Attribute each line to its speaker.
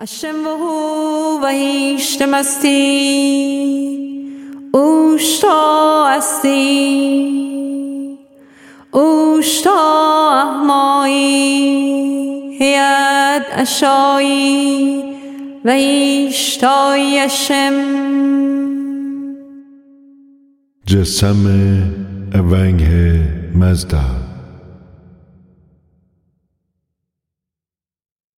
Speaker 1: השם הוא והשתמסתי, ושתו עשתי, ושתו אחמוי, יד אשוי, וישתוי השם.
Speaker 2: جسم اونگ مزده